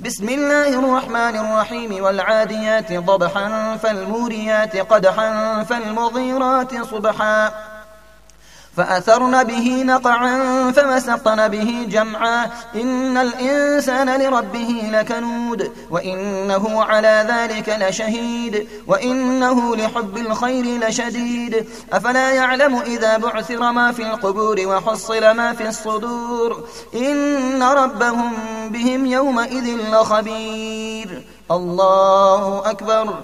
بسم الله الرحمن الرحيم والعاديات ضبحا فالموريات قدحا فالمغيرات صبحا فأثرن به نقعا فمسقن به جمعا إن الإنسان لربه لكنود وإنه على ذلك لشهيد وإنه لحب الخير لشديد أفلا يعلم إذا بعثر ما في القبور وحصل ما في الصدور إن ربهم بهم يومئذ لخبير. الله أكبر.